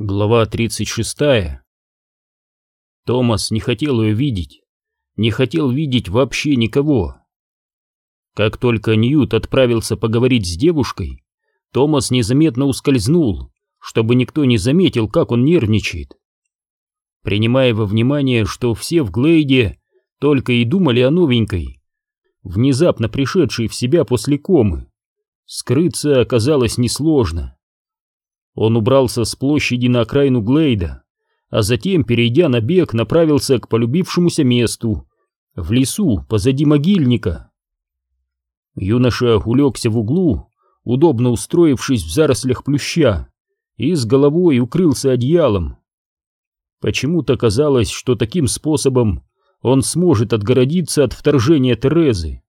Глава 36 Томас не хотел ее видеть, не хотел видеть вообще никого. Как только Ньют отправился поговорить с девушкой, Томас незаметно ускользнул, чтобы никто не заметил, как он нервничает. Принимая во внимание, что все в Глейде только и думали о новенькой, внезапно пришедшей в себя после комы, скрыться оказалось несложно. Он убрался с площади на окраину Глейда, а затем, перейдя на бег, направился к полюбившемуся месту, в лесу позади могильника. Юноша улегся в углу, удобно устроившись в зарослях плюща, и с головой укрылся одеялом. Почему-то казалось, что таким способом он сможет отгородиться от вторжения Терезы.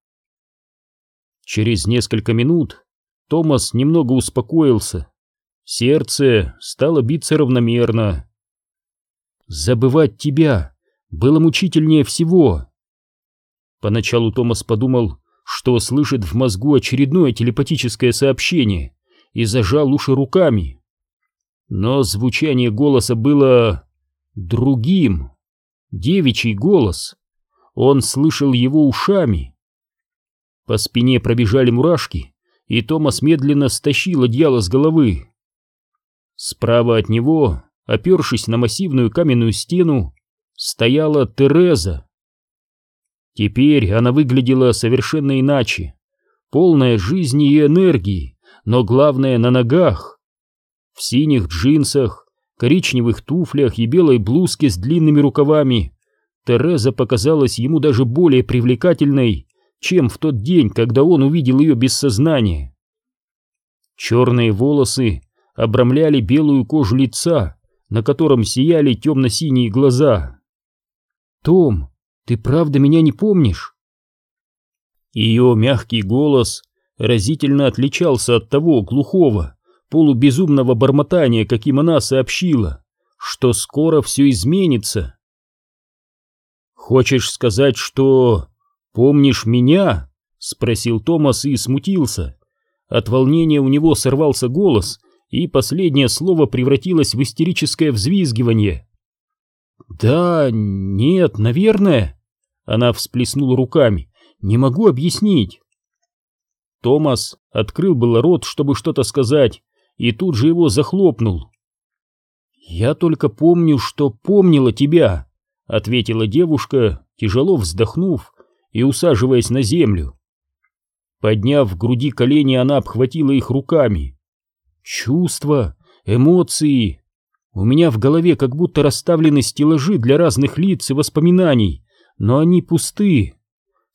Через несколько минут Томас немного успокоился Сердце стало биться равномерно. Забывать тебя было мучительнее всего. Поначалу Томас подумал, что слышит в мозгу очередное телепатическое сообщение и зажал уши руками. Но звучание голоса было другим. Девичий голос. Он слышал его ушами. По спине пробежали мурашки, и Томас медленно стащил одеяло с головы. Справа от него, опершись на массивную каменную стену, стояла Тереза. Теперь она выглядела совершенно иначе, полная жизни и энергии, но главное на ногах. В синих джинсах, коричневых туфлях и белой блузке с длинными рукавами Тереза показалась ему даже более привлекательной, чем в тот день, когда он увидел ее без сознания. Черные волосы обрамляли белую кожу лица, на котором сияли темно-синие глаза. «Том, ты правда меня не помнишь?» Ее мягкий голос разительно отличался от того глухого, полубезумного бормотания, каким она сообщила, что скоро все изменится. «Хочешь сказать, что помнишь меня?» — спросил Томас и смутился. От волнения у него сорвался голос, и последнее слово превратилось в истерическое взвизгивание. «Да, нет, наверное...» Она всплеснула руками. «Не могу объяснить». Томас открыл было рот, чтобы что-то сказать, и тут же его захлопнул. «Я только помню, что помнила тебя», — ответила девушка, тяжело вздохнув и усаживаясь на землю. Подняв в груди колени, она обхватила их руками. Чувства, эмоции. У меня в голове как будто расставлены стеллажи для разных лиц и воспоминаний, но они пусты.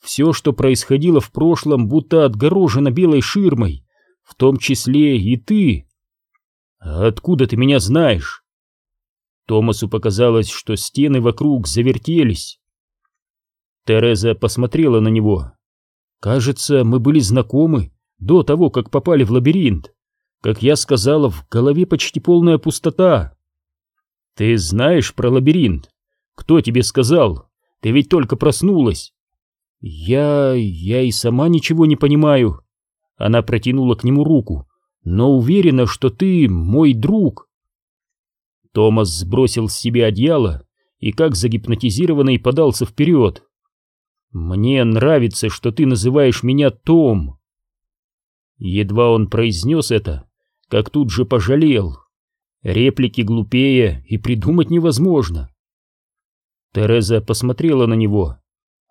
Все, что происходило в прошлом, будто отгорожено белой ширмой, в том числе и ты. А откуда ты меня знаешь? Томасу показалось, что стены вокруг завертелись. Тереза посмотрела на него. Кажется, мы были знакомы до того, как попали в лабиринт. Как я сказала, в голове почти полная пустота. Ты знаешь про лабиринт? Кто тебе сказал? Ты ведь только проснулась. Я... я и сама ничего не понимаю. Она протянула к нему руку. Но уверена, что ты мой друг. Томас сбросил с себя одеяло и как загипнотизированный подался вперед. «Мне нравится, что ты называешь меня Том». Едва он произнес это, как тут же пожалел. Реплики глупее и придумать невозможно. Тереза посмотрела на него.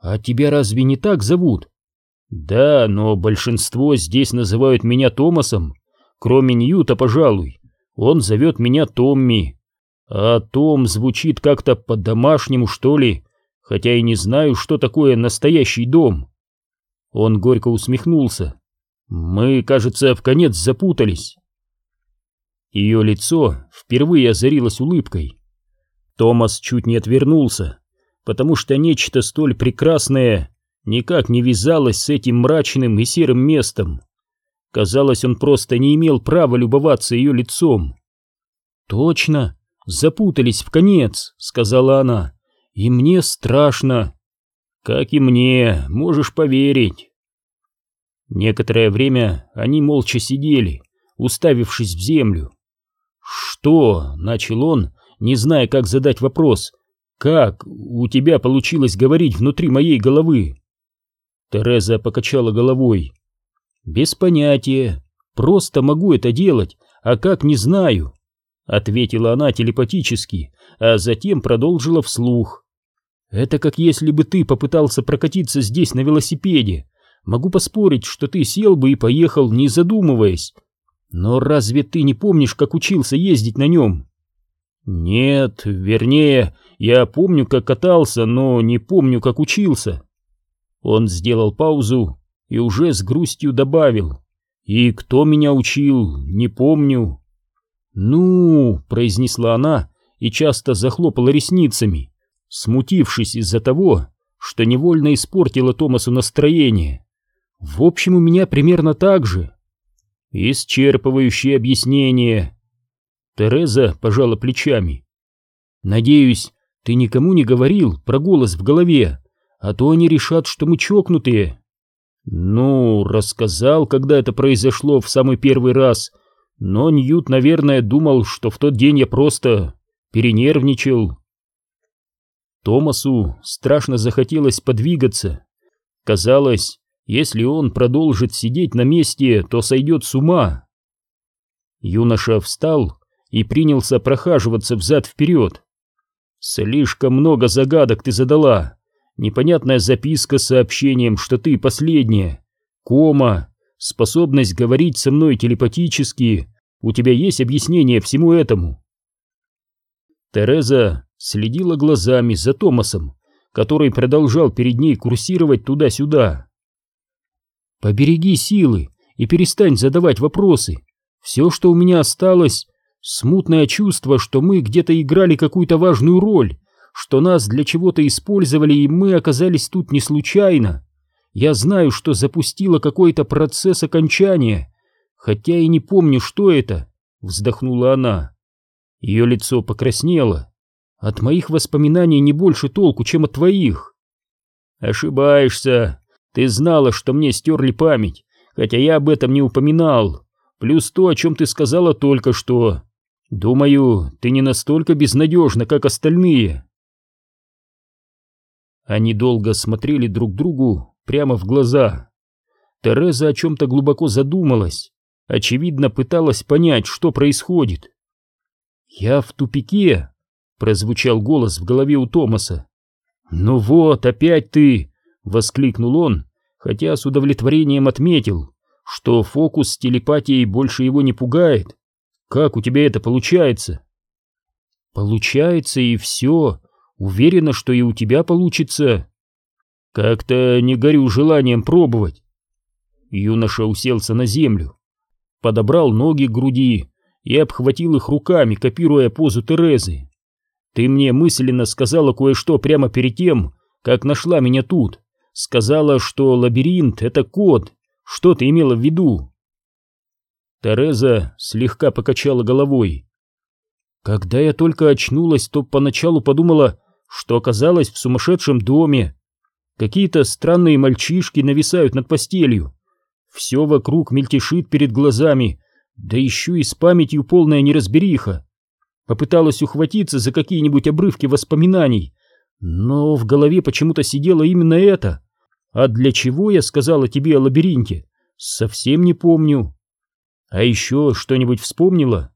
«А тебя разве не так зовут?» «Да, но большинство здесь называют меня Томасом, кроме Ньюта, пожалуй. Он зовет меня Томми. А Том звучит как-то по-домашнему, что ли, хотя и не знаю, что такое настоящий дом». Он горько усмехнулся. «Мы, кажется, в конец запутались». Ее лицо впервые озарилось улыбкой. Томас чуть не отвернулся, потому что нечто столь прекрасное никак не вязалось с этим мрачным и серым местом. Казалось, он просто не имел права любоваться ее лицом. «Точно, запутались в конец», — сказала она, — «и мне страшно». «Как и мне, можешь поверить». Некоторое время они молча сидели, уставившись в землю. «Что?» — начал он, не зная, как задать вопрос. «Как у тебя получилось говорить внутри моей головы?» Тереза покачала головой. «Без понятия. Просто могу это делать, а как не знаю», — ответила она телепатически, а затем продолжила вслух. «Это как если бы ты попытался прокатиться здесь на велосипеде. Могу поспорить, что ты сел бы и поехал, не задумываясь. Но разве ты не помнишь, как учился ездить на нем?» «Нет, вернее, я помню, как катался, но не помню, как учился». Он сделал паузу и уже с грустью добавил. «И кто меня учил, не помню». «Ну», — произнесла она и часто захлопала ресницами, смутившись из-за того, что невольно испортила Томасу настроение. «В общем, у меня примерно так же». «Исчерпывающее объяснение». Тереза пожала плечами. «Надеюсь, ты никому не говорил про голос в голове, а то они решат, что мы чокнутые». «Ну, рассказал, когда это произошло в самый первый раз, но Ньют, наверное, думал, что в тот день я просто перенервничал». Томасу страшно захотелось подвигаться. Казалось, если он продолжит сидеть на месте, то сойдет с ума. Юноша встал и принялся прохаживаться взад-вперед. «Слишком много загадок ты задала», непонятная записка с сообщением, что ты последняя, кома, способность говорить со мной телепатически. У тебя есть объяснение всему этому?» Тереза следила глазами за Томасом, который продолжал перед ней курсировать туда-сюда. «Побереги силы и перестань задавать вопросы. Все, что у меня осталось, смутное чувство, что мы где-то играли какую-то важную роль, что нас для чего-то использовали, и мы оказались тут не случайно. Я знаю, что запустила какой-то процесс окончания, хотя и не помню, что это, — вздохнула она. Ее лицо покраснело. От моих воспоминаний не больше толку, чем от твоих. Ошибаешься. Ты знала, что мне стерли память, хотя я об этом не упоминал. Плюс то, о чем ты сказала только что. Думаю, ты не настолько безнадежна, как остальные. Они долго смотрели друг другу прямо в глаза. Тереза о чем-то глубоко задумалась, очевидно пыталась понять, что происходит. «Я в тупике», — прозвучал голос в голове у Томаса. «Ну вот, опять ты!» — воскликнул он, хотя с удовлетворением отметил, что фокус с телепатией больше его не пугает. «Как у тебя это получается?» «Получается, и все», Уверена, что и у тебя получится. Как-то не горю желанием пробовать. Юноша уселся на землю, подобрал ноги к груди и обхватил их руками, копируя позу Терезы. Ты мне мысленно сказала кое-что прямо перед тем, как нашла меня тут. Сказала, что лабиринт — это код. Что ты имела в виду? Тереза слегка покачала головой. Когда я только очнулась, то поначалу подумала, что оказалось в сумасшедшем доме. Какие-то странные мальчишки нависают над постелью. Все вокруг мельтешит перед глазами, да еще и с памятью полная неразбериха. Попыталась ухватиться за какие-нибудь обрывки воспоминаний, но в голове почему-то сидело именно это. А для чего я сказала тебе о лабиринте, совсем не помню. А еще что-нибудь вспомнила?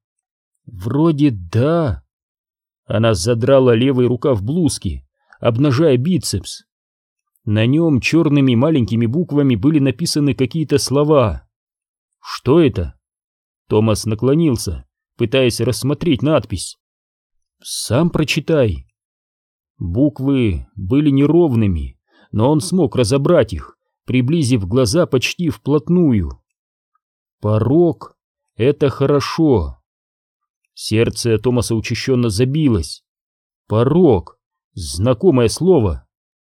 Вроде да. Она задрала левый рукав блузки, обнажая бицепс. На нем черными маленькими буквами были написаны какие-то слова. «Что это?» Томас наклонился, пытаясь рассмотреть надпись. «Сам прочитай». Буквы были неровными, но он смог разобрать их, приблизив глаза почти вплотную. «Порог — это хорошо». Сердце Томаса учащенно забилось. Порог. Знакомое слово.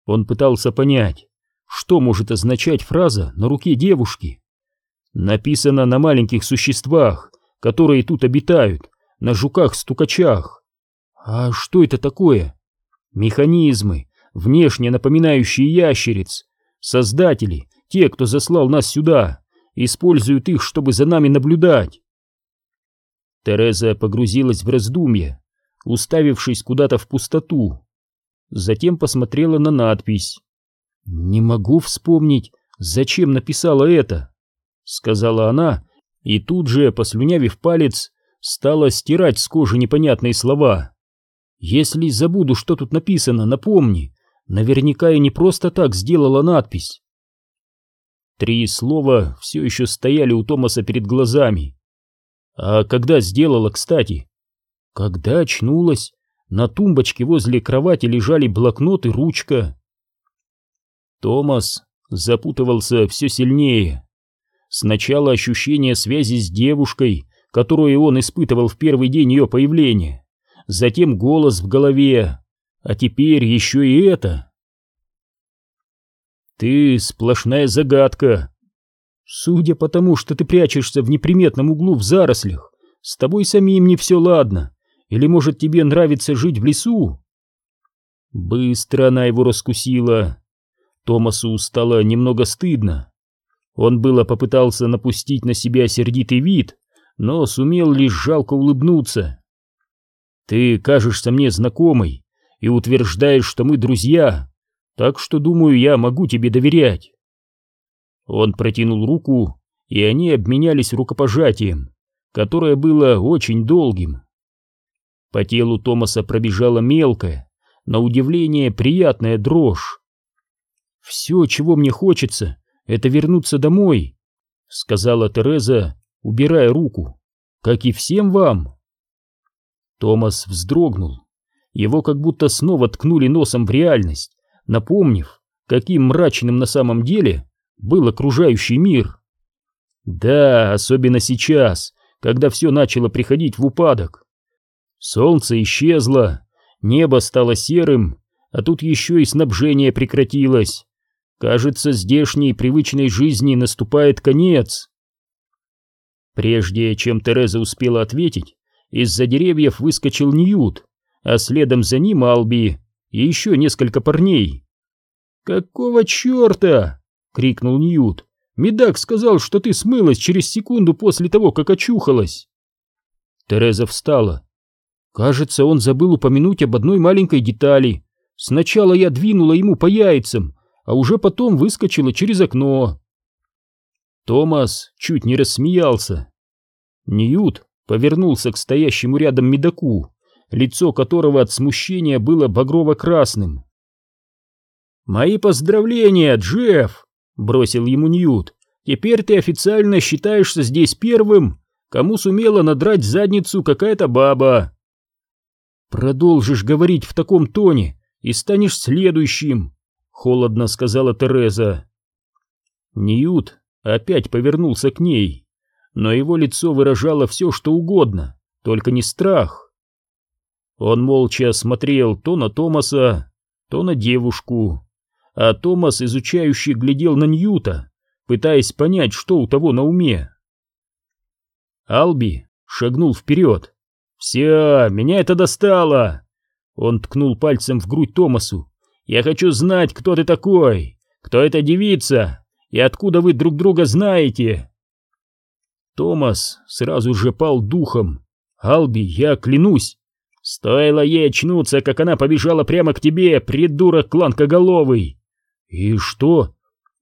Он пытался понять, что может означать фраза на руке девушки. Написано на маленьких существах, которые тут обитают, на жуках-стукачах. А что это такое? Механизмы, внешне напоминающие ящериц. Создатели, те, кто заслал нас сюда, используют их, чтобы за нами наблюдать. Тереза погрузилась в раздумье, уставившись куда-то в пустоту. Затем посмотрела на надпись. «Не могу вспомнить, зачем написала это», — сказала она, и тут же, послюнявив палец, стала стирать с кожи непонятные слова. «Если забуду, что тут написано, напомни, наверняка я не просто так сделала надпись». Три слова все еще стояли у Томаса перед глазами. А когда сделала, кстати? Когда очнулась, на тумбочке возле кровати лежали блокнот и ручка. Томас запутывался все сильнее. Сначала ощущение связи с девушкой, которую он испытывал в первый день ее появления, затем голос в голове, а теперь еще и это. «Ты сплошная загадка. Судя по тому, что ты прячешься в неприметном углу в зарослях, с тобой самим не все ладно. Или, может, тебе нравится жить в лесу?» Быстро она его раскусила. Томасу стало немного стыдно. Он было попытался напустить на себя сердитый вид, но сумел лишь жалко улыбнуться. «Ты кажешься мне знакомой и утверждаешь, что мы друзья, так что, думаю, я могу тебе доверять». Он протянул руку, и они обменялись рукопожатием, которое было очень долгим. По телу Томаса пробежала мелкая, на удивление приятная дрожь. «Все, чего мне хочется, это вернуться домой», — сказала Тереза, убирая руку, — «как и всем вам». Томас вздрогнул. Его как будто снова ткнули носом в реальность, напомнив, каким мрачным на самом деле был окружающий мир. Да, особенно сейчас, когда все начало приходить в упадок. Солнце исчезло, небо стало серым, а тут еще и снабжение прекратилось. Кажется, здешней привычной жизни наступает конец. Прежде чем Тереза успела ответить, из-за деревьев выскочил Ньют, а следом за ним Алби и еще несколько парней. «Какого черта?» — крикнул Ньют. «Медак сказал, что ты смылась через секунду после того, как очухалась». Тереза встала. Кажется, он забыл упомянуть об одной маленькой детали. Сначала я двинула ему по яйцам, а уже потом выскочила через окно. Томас чуть не рассмеялся. Ньют повернулся к стоящему рядом медаку, лицо которого от смущения было багрово-красным. «Мои поздравления, Джефф!» — бросил ему Ньют. «Теперь ты официально считаешься здесь первым, кому сумела надрать задницу какая-то баба». «Продолжишь говорить в таком тоне и станешь следующим», — холодно сказала Тереза. Ньют опять повернулся к ней, но его лицо выражало все, что угодно, только не страх. Он молча смотрел то на Томаса, то на девушку, а Томас, изучающий, глядел на Ньюта, пытаясь понять, что у того на уме. Алби шагнул вперед. «Все, меня это достало!» Он ткнул пальцем в грудь Томасу. «Я хочу знать, кто ты такой, кто эта девица и откуда вы друг друга знаете!» Томас сразу же пал духом. «Алби, я клянусь, стоило ей очнуться, как она побежала прямо к тебе, придурок кланкоголовый!» «И что?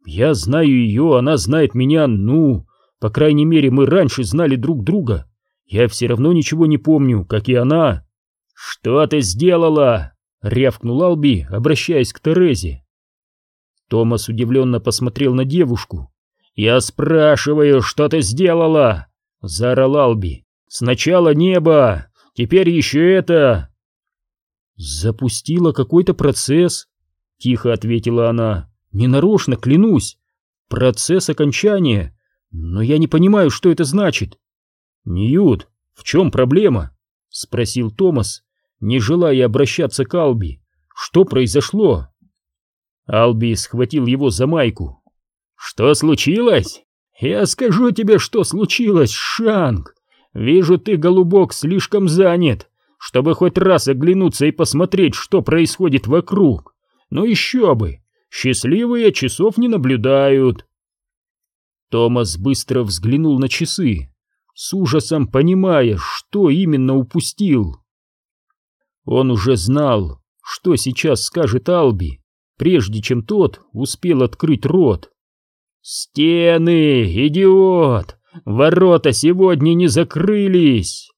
Я знаю ее, она знает меня, ну, по крайней мере, мы раньше знали друг друга. Я все равно ничего не помню, как и она». «Что ты сделала?» — рявкнул Алби, обращаясь к Терезе. Томас удивленно посмотрел на девушку. «Я спрашиваю, что ты сделала?» — заорал Алби. «Сначала небо, теперь еще это...» «Запустила какой-то процесс», Тихо ответила она. Ненарочно, клянусь. Процесс окончания. Но я не понимаю, что это значит. Ньют, в чем проблема? Спросил Томас, не желая обращаться к Алби. Что произошло? Алби схватил его за майку. Что случилось? Я скажу тебе, что случилось, Шанг. Вижу, ты, голубок, слишком занят, чтобы хоть раз оглянуться и посмотреть, что происходит вокруг. Ну еще бы, счастливые часов не наблюдают. Томас быстро взглянул на часы. с ужасом понимая, что именно упустил. Он уже знал, что сейчас скажет Алби, прежде чем тот успел открыть рот. «Стены, идиот! Ворота сегодня не закрылись!»